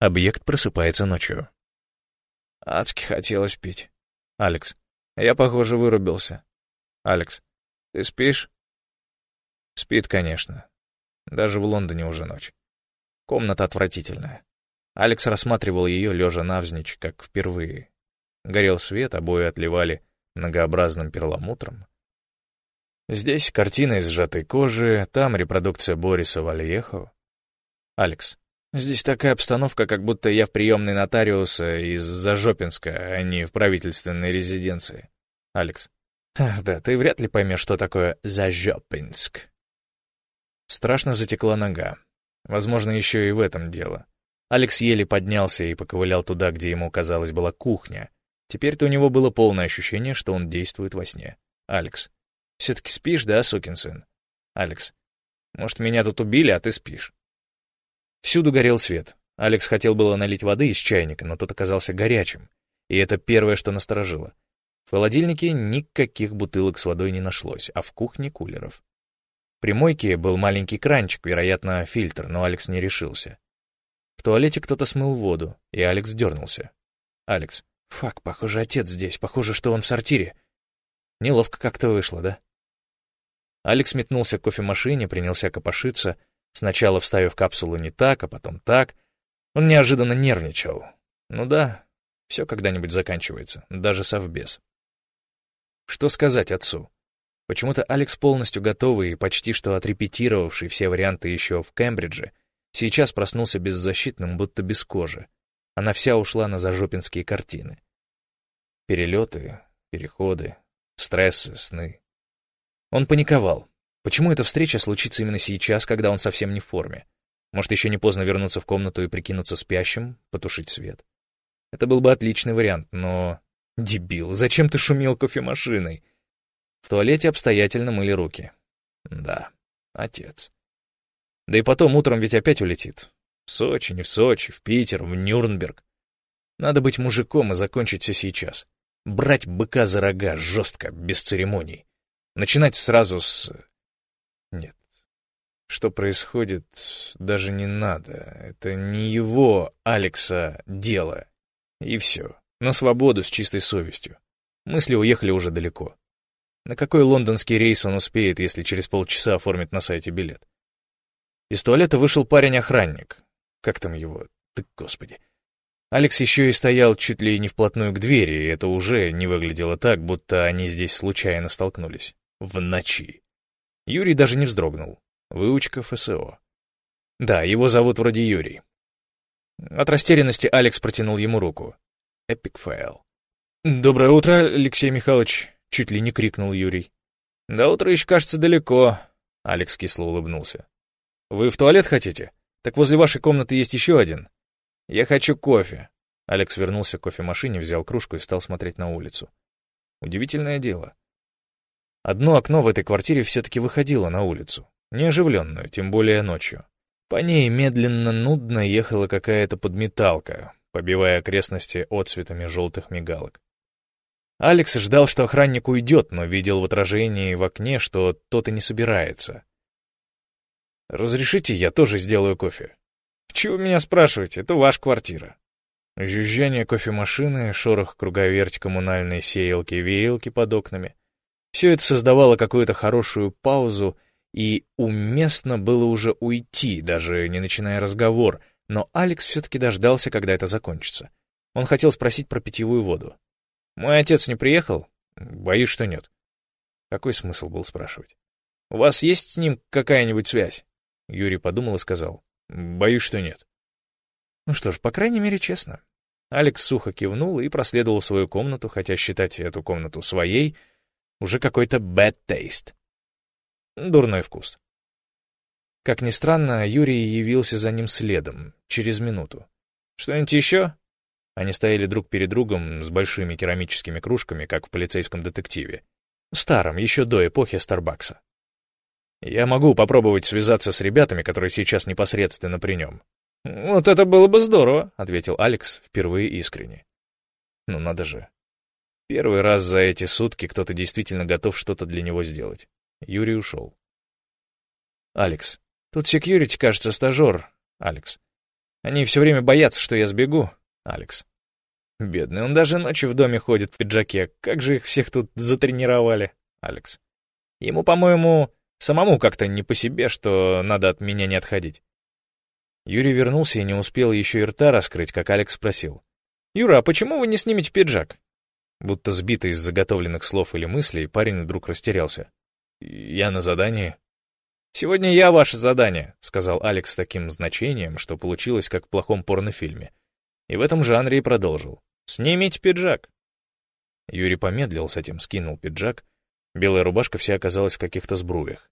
Объект просыпается ночью. Адски хотелось пить. Алекс. Я, похоже, вырубился. Алекс. Ты спишь? Спит, конечно. Даже в Лондоне уже ночь. Комната отвратительная. Алекс рассматривал ее, лежа навзничь, как впервые. Горел свет, обои отливали многообразным перламутром. Здесь картина из сжатой кожи, там репродукция Бориса Вальехо. Алекс. Здесь такая обстановка, как будто я в приемной нотариуса из Зажопинска, а не в правительственной резиденции. Алекс. Ах, да, ты вряд ли поймешь, что такое Зажопинск. Страшно затекла нога. Возможно, еще и в этом дело. Алекс еле поднялся и поковылял туда, где ему, казалось, была кухня. Теперь-то у него было полное ощущение, что он действует во сне. Алекс. Все-таки спишь, да, сукин сын? Алекс. Может, меня тут убили, а ты спишь? Всюду горел свет. Алекс хотел было налить воды из чайника, но тот оказался горячим. И это первое, что насторожило. В холодильнике никаких бутылок с водой не нашлось, а в кухне кулеров. При мойке был маленький кранчик, вероятно, фильтр, но Алекс не решился. В туалете кто-то смыл воду, и Алекс дернулся. Алекс. Фак, похоже, отец здесь, похоже, что он в сортире. Неловко как-то вышло, да? Алекс метнулся к кофемашине, принялся копошиться, сначала вставив капсулу не так, а потом так. Он неожиданно нервничал. Ну да, все когда-нибудь заканчивается, даже совбез. Что сказать отцу? Почему-то Алекс, полностью готовый и почти что отрепетировавший все варианты еще в Кембридже, сейчас проснулся беззащитным, будто без кожи. Она вся ушла на зажопинские картины. Перелеты, переходы, стрессы, сны. Он паниковал. Почему эта встреча случится именно сейчас, когда он совсем не в форме? Может, еще не поздно вернуться в комнату и прикинуться спящим, потушить свет? Это был бы отличный вариант, но... Дебил, зачем ты шумел кофемашиной? В туалете обстоятельно мыли руки. Да, отец. Да и потом утром ведь опять улетит. В Сочи, не в Сочи, в Питер, в Нюрнберг. Надо быть мужиком и закончить все сейчас. Брать быка за рога жестко, без церемоний. Начинать сразу с... Что происходит, даже не надо. Это не его, Алекса, дело. И все. На свободу с чистой совестью. Мысли уехали уже далеко. На какой лондонский рейс он успеет, если через полчаса оформит на сайте билет? Из туалета вышел парень-охранник. Как там его? Ты, господи. Алекс еще и стоял чуть ли не вплотную к двери, и это уже не выглядело так, будто они здесь случайно столкнулись. В ночи. Юрий даже не вздрогнул. Выучка ФСО. Да, его зовут вроде Юрий. От растерянности Алекс протянул ему руку. Эпик файл. «Доброе утро, Алексей Михайлович», — чуть ли не крикнул Юрий. «До утра еще, кажется, далеко», — Алекс кисло улыбнулся. «Вы в туалет хотите? Так возле вашей комнаты есть еще один. Я хочу кофе». Алекс вернулся к кофемашине, взял кружку и стал смотреть на улицу. Удивительное дело. Одно окно в этой квартире все-таки выходило на улицу, неоживленную, тем более ночью. По ней медленно, нудно ехала какая-то подметалка, побивая окрестности отцветами желтых мигалок. Алекс ждал, что охранник уйдет, но видел в отражении в окне, что тот и не собирается. «Разрешите, я тоже сделаю кофе?» «Чего меня спрашиваете? Это ваша квартира». Жужжание кофемашины, шорох круговерть коммунальной сеялки-веялки под окнами. Все это создавало какую-то хорошую паузу, и уместно было уже уйти, даже не начиная разговор, но Алекс все-таки дождался, когда это закончится. Он хотел спросить про питьевую воду. Мой отец не приехал? Боюсь, что нет. Какой смысл был спрашивать? У вас есть с ним какая-нибудь связь? Юрий подумал и сказал. Боюсь, что нет. Ну что ж, по крайней мере, честно. Алекс сухо кивнул и проследовал свою комнату, хотя считать эту комнату своей уже какой-то bad taste. Дурной вкус. Как ни странно, Юрий явился за ним следом, через минуту. «Что-нибудь еще?» Они стояли друг перед другом с большими керамическими кружками, как в полицейском детективе. Старом, еще до эпохи Старбакса. Я могу попробовать связаться с ребятами, которые сейчас непосредственно при нем. «Вот это было бы здорово», — ответил Алекс впервые искренне. «Ну надо же. Первый раз за эти сутки кто-то действительно готов что-то для него сделать». Юрий ушел. «Алекс, тут секьюрити, кажется, стажер. Алекс, Они все время боятся, что я сбегу, Алекс. Бедный, он даже ночью в доме ходит в пиджаке. Как же их всех тут затренировали, Алекс. Ему, по-моему, самому как-то не по себе, что надо от меня не отходить. Юрий вернулся и не успел еще и рта раскрыть, как Алекс спросил. «Юра, а почему вы не снимете пиджак?» Будто сбитый из заготовленных слов или мыслей, парень вдруг растерялся. «Я на задании». «Сегодня я ваше задание», — сказал Алекс с таким значением, что получилось как в плохом порнофильме. И в этом жанре и продолжил. «Снимите пиджак». Юрий помедлил с этим, скинул пиджак. Белая рубашка вся оказалась в каких-то сбруях.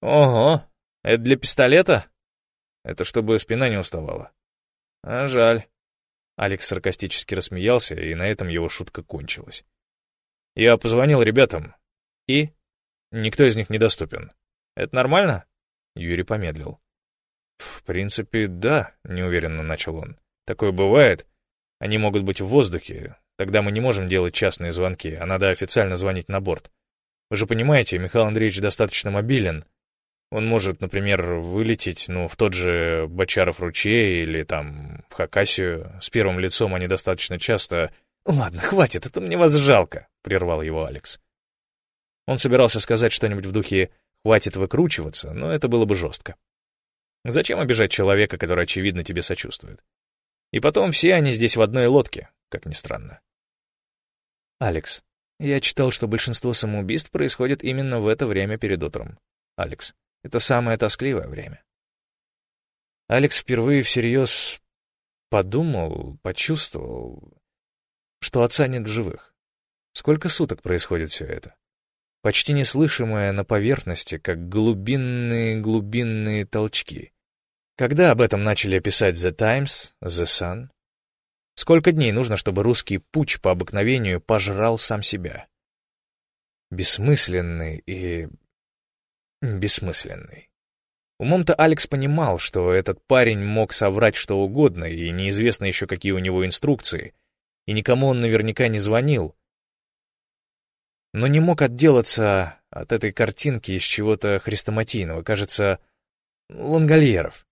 «Ого, это для пистолета?» «Это чтобы спина не уставала». «А жаль». Алекс саркастически рассмеялся, и на этом его шутка кончилась. «Я позвонил ребятам. И? Никто из них недоступен. Это нормально?» Юрий помедлил. «В принципе, да», — неуверенно начал он. «Такое бывает. Они могут быть в воздухе. Тогда мы не можем делать частные звонки, а надо официально звонить на борт. Вы же понимаете, Михаил Андреевич достаточно мобилен. Он может, например, вылететь, ну, в тот же Бочаров ручей или там в Хакасию. С первым лицом они достаточно часто... «Ладно, хватит, это мне вас жалко», — прервал его Алекс. Он собирался сказать что-нибудь в духе «хватит выкручиваться», но это было бы жестко. Зачем обижать человека, который, очевидно, тебе сочувствует? И потом все они здесь в одной лодке, как ни странно. Алекс, я читал, что большинство самоубийств происходит именно в это время перед утром. Алекс, это самое тоскливое время. Алекс впервые всерьез подумал, почувствовал, что отца нет в живых. Сколько суток происходит все это? Почти неслышимое на поверхности, как глубинные-глубинные толчки. Когда об этом начали писать The Times, The Sun? Сколько дней нужно, чтобы русский путь по обыкновению пожрал сам себя? Бессмысленный и бессмысленный. Умом-то Алекс понимал, что этот парень мог соврать что угодно, и неизвестно еще, какие у него инструкции, и никому он наверняка не звонил. Но не мог отделаться от этой картинки из чего-то хрестоматийного, кажется, лангольеров.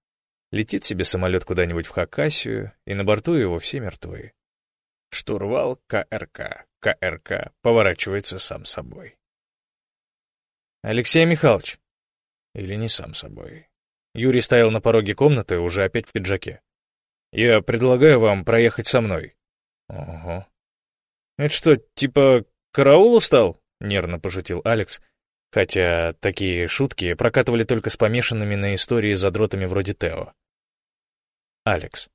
Летит себе самолет куда-нибудь в Хакасию, и на борту его все мертвы. Штурвал КРК, КРК поворачивается сам собой. «Алексей Михайлович!» Или не сам собой. Юрий стоял на пороге комнаты, уже опять в пиджаке. «Я предлагаю вам проехать со мной». «Ого». «Это что, типа караул устал?» — нервно пошутил Алекс, хотя такие шутки прокатывали только с помешанными на истории задротами вроде Тео. Алекс.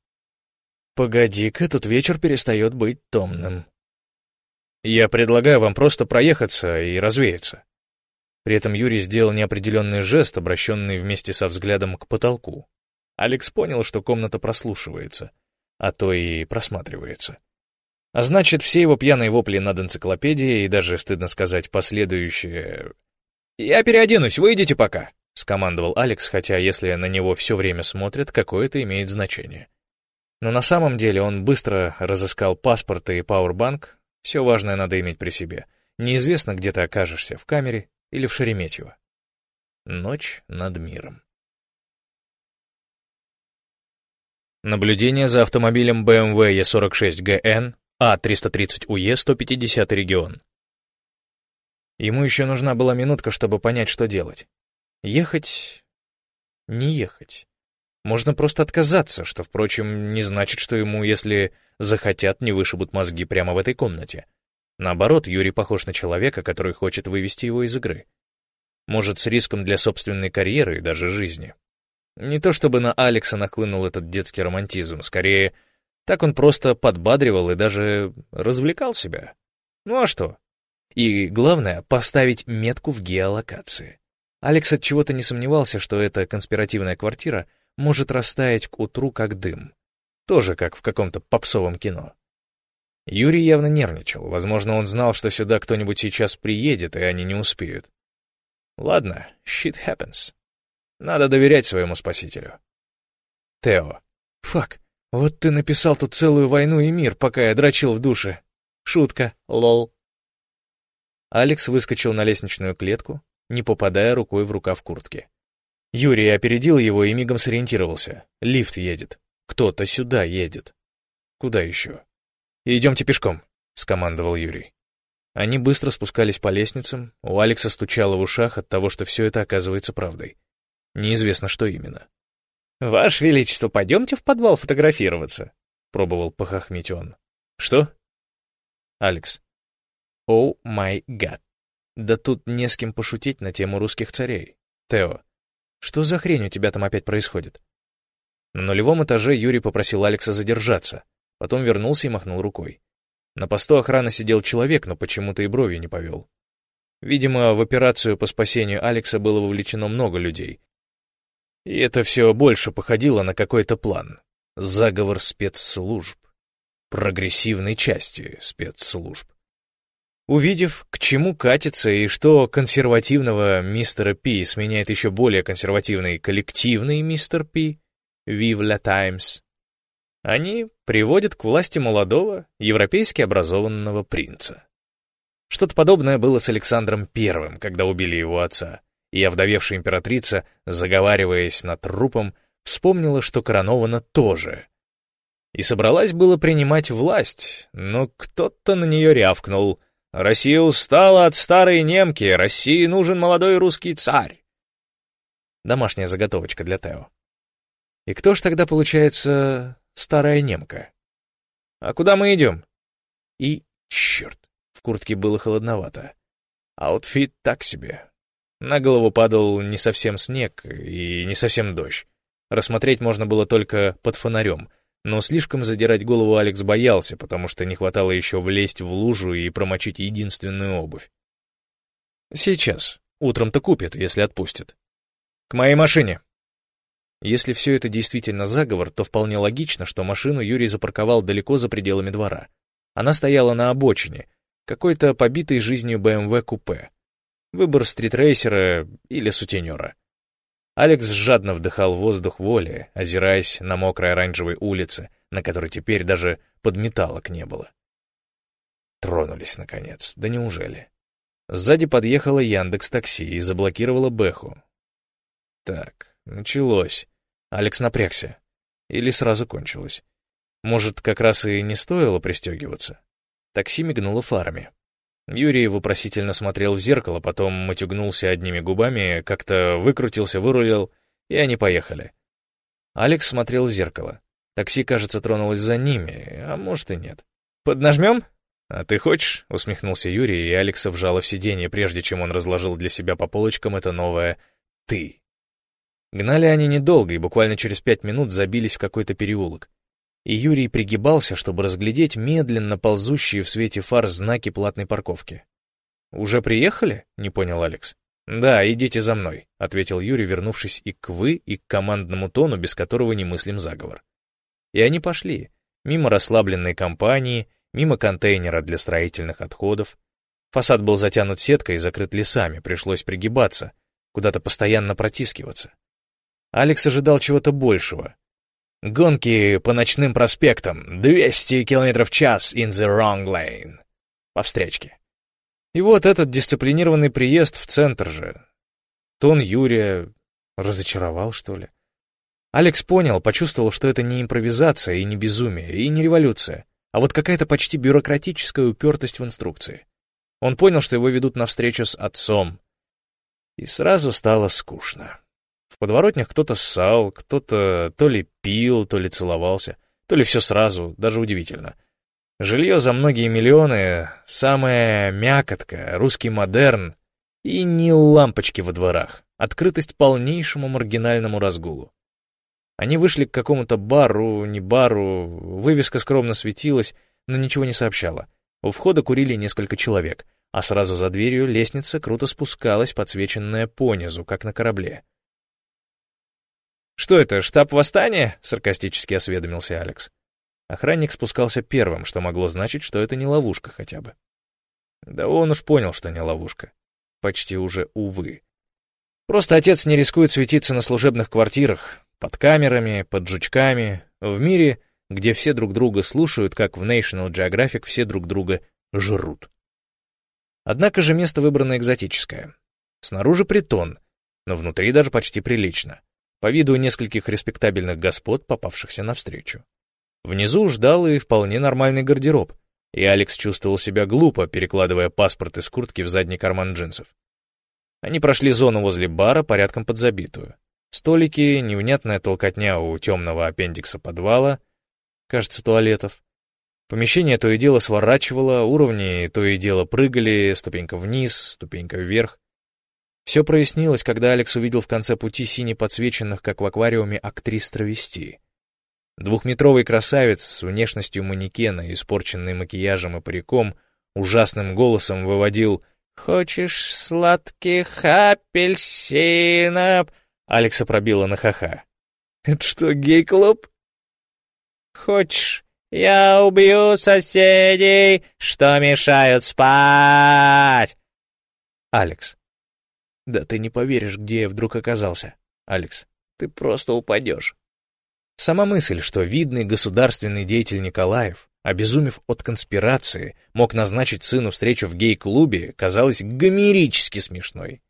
«Погоди-ка, тут вечер перестает быть томным». «Я предлагаю вам просто проехаться и развеяться». При этом Юрий сделал неопределенный жест, обращенный вместе со взглядом к потолку. Алекс понял, что комната прослушивается, а то и просматривается. А значит, все его пьяные вопли над энциклопедией и даже, стыдно сказать, последующие... «Я переоденусь, вы идите пока», — скомандовал Алекс, хотя если на него все время смотрят, какое это имеет значение. Но на самом деле он быстро разыскал паспорт и пауэрбанк, все важное надо иметь при себе. Неизвестно, где ты окажешься, в камере или в Шереметьево. Ночь над миром. Наблюдение за автомобилем BMW E46GN А330UE 150 регион. Ему еще нужна была минутка, чтобы понять, что делать. Ехать... Не ехать. Можно просто отказаться, что, впрочем, не значит, что ему, если захотят, не вышибут мозги прямо в этой комнате. Наоборот, Юрий похож на человека, который хочет вывести его из игры. Может, с риском для собственной карьеры и даже жизни. Не то чтобы на Алекса нахлынул этот детский романтизм, скорее, так он просто подбадривал и даже развлекал себя. Ну а что? И главное, поставить метку в геолокации. Алекс от чего-то не сомневался, что эта конспиративная квартира может растаять к утру как дым. Тоже как в каком-то попсовом кино. Юрий явно нервничал. Возможно, он знал, что сюда кто-нибудь сейчас приедет, и они не успеют. Ладно, shit happens. Надо доверять своему спасителю. Тео. Фак, вот ты написал тут целую войну и мир, пока я дрочил в душе. Шутка, лол. Алекс выскочил на лестничную клетку, не попадая рукой в рукав куртки. Юрий опередил его и мигом сориентировался. Лифт едет. кто-то сюда едет. Куда еще? «Идемте пешком», — скомандовал Юрий. Они быстро спускались по лестницам, у Алекса стучало в ушах от того, что все это оказывается правдой. Неизвестно, что именно. «Ваше Величество, пойдемте в подвал фотографироваться», — пробовал похохмить он. «Что?» «Алекс». «О май гад. Да тут не с кем пошутить на тему русских царей. Тео, что за хрень у тебя там опять происходит?» На нулевом этаже Юрий попросил Алекса задержаться, потом вернулся и махнул рукой. На посту охраны сидел человек, но почему-то и брови не повел. Видимо, в операцию по спасению Алекса было вовлечено много людей. И это все больше походило на какой-то план. Заговор спецслужб. Прогрессивной части спецслужб. Увидев, к чему катится и что консервативного мистера Пи сменяет еще более консервативный коллективный мистер Пи, la Times, они приводят к власти молодого, европейски образованного принца. Что-то подобное было с Александром I, когда убили его отца, и овдовевшая императрица, заговариваясь над трупом, вспомнила, что коронована тоже. И собралась было принимать власть, но кто-то на нее рявкнул. «Россия устала от старой немки, России нужен молодой русский царь». Домашняя заготовочка для Тео. И кто ж тогда, получается, старая немка. «А куда мы идем?» И, черт, в куртке было холодновато. Outfit так себе. На голову падал не совсем снег и не совсем дождь. Рассмотреть можно было только под фонарем, но слишком задирать голову Алекс боялся, потому что не хватало еще влезть в лужу и промочить единственную обувь. Сейчас. Утром-то купит, если отпустит. «К моей машине!» Если все это действительно заговор, то вполне логично, что машину Юрий запарковал далеко за пределами двора. Она стояла на обочине, какой-то побитой жизнью BMW купе. Выбор стритрейсера или сутенера. Алекс жадно вдыхал воздух воли, озираясь на мокрой оранжевой улице, на которой теперь даже подметалок не было. Тронулись, наконец. Да неужели? Сзади подъехала Яндекс Такси и заблокировала Бэху. Так, началось. Алекс напрягся. Или сразу кончилось. Может, как раз и не стоило пристегиваться? Такси мигнуло фарами. Юрий вопросительно смотрел в зеркало, потом матюгнулся одними губами, как-то выкрутился, вырулил, и они поехали. Алекс смотрел в зеркало. Такси, кажется, тронулось за ними, а может и нет. «Поднажмем?» «А ты хочешь?» — усмехнулся Юрий, и Алекса вжало в сиденье, прежде чем он разложил для себя по полочкам это новое «ты». Гнали они недолго и буквально через пять минут забились в какой-то переулок. И Юрий пригибался, чтобы разглядеть медленно ползущие в свете фар знаки платной парковки. «Уже приехали?» — не понял Алекс. «Да, идите за мной», — ответил Юрий, вернувшись и к «вы», и к командному тону, без которого не мыслим заговор. И они пошли, мимо расслабленной компании, мимо контейнера для строительных отходов. Фасад был затянут сеткой и закрыт лесами, пришлось пригибаться, куда-то постоянно протискиваться. Алекс ожидал чего-то большего. Гонки по ночным проспектам, 200 км в час in the wrong lane. По встречке. И вот этот дисциплинированный приезд в центр же. Тон Юрия разочаровал, что ли? Алекс понял, почувствовал, что это не импровизация и не безумие, и не революция, а вот какая-то почти бюрократическая упертость в инструкции. Он понял, что его ведут на встречу с отцом. И сразу стало скучно. Подворотнях кто-то ссал, кто-то то ли пил, то ли целовался, то ли все сразу, даже удивительно. Жилье за многие миллионы, самая мякотка, русский модерн и ни лампочки во дворах, открытость полнейшему маргинальному разгулу. Они вышли к какому-то бару, не бару, вывеска скромно светилась, но ничего не сообщала. У входа курили несколько человек, а сразу за дверью лестница круто спускалась, подсвеченная понизу, как на корабле. «Что это, штаб восстания?» — саркастически осведомился Алекс. Охранник спускался первым, что могло значить, что это не ловушка хотя бы. Да он уж понял, что не ловушка. Почти уже увы. Просто отец не рискует светиться на служебных квартирах, под камерами, под жучками, в мире, где все друг друга слушают, как в National Geographic все друг друга жрут. Однако же место выбрано экзотическое. Снаружи притон, но внутри даже почти прилично. По виду нескольких респектабельных господ, попавшихся навстречу. Внизу ждал и вполне нормальный гардероб, и Алекс чувствовал себя глупо, перекладывая паспорт из куртки в задний карман джинсов. Они прошли зону возле бара, порядком подзабитую. Столики, невнятная толкотня у темного аппендикса подвала, кажется, туалетов. Помещение то и дело сворачивало, уровни то и дело прыгали, ступенька вниз, ступенька вверх. Все прояснилось, когда Алекс увидел в конце пути сине подсвеченных, как в аквариуме, актрис травести. Двухметровый красавец с внешностью манекена, испорченный макияжем и париком, ужасным голосом выводил «Хочешь сладких апельсинов?» Алекса пробила на ха-ха. «Это что, гей-клуб?» «Хочешь, я убью соседей, что мешают спать?» «Алекс, да ты не поверишь, где я вдруг оказался. Алекс, ты просто упадешь». Сама мысль, что видный государственный деятель Николаев, обезумев от конспирации, мог назначить сыну встречу в гей-клубе, казалась гомерически смешной.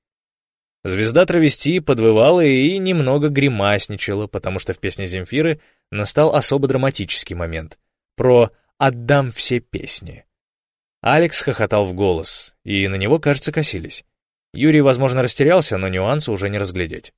Звезда травести подвывала и немного гримасничала, потому что в песне Земфиры настал особо драматический момент. Про «отдам все песни». Алекс хохотал в голос, и на него, кажется, косились. Юрий, возможно, растерялся, но нюансы уже не разглядеть.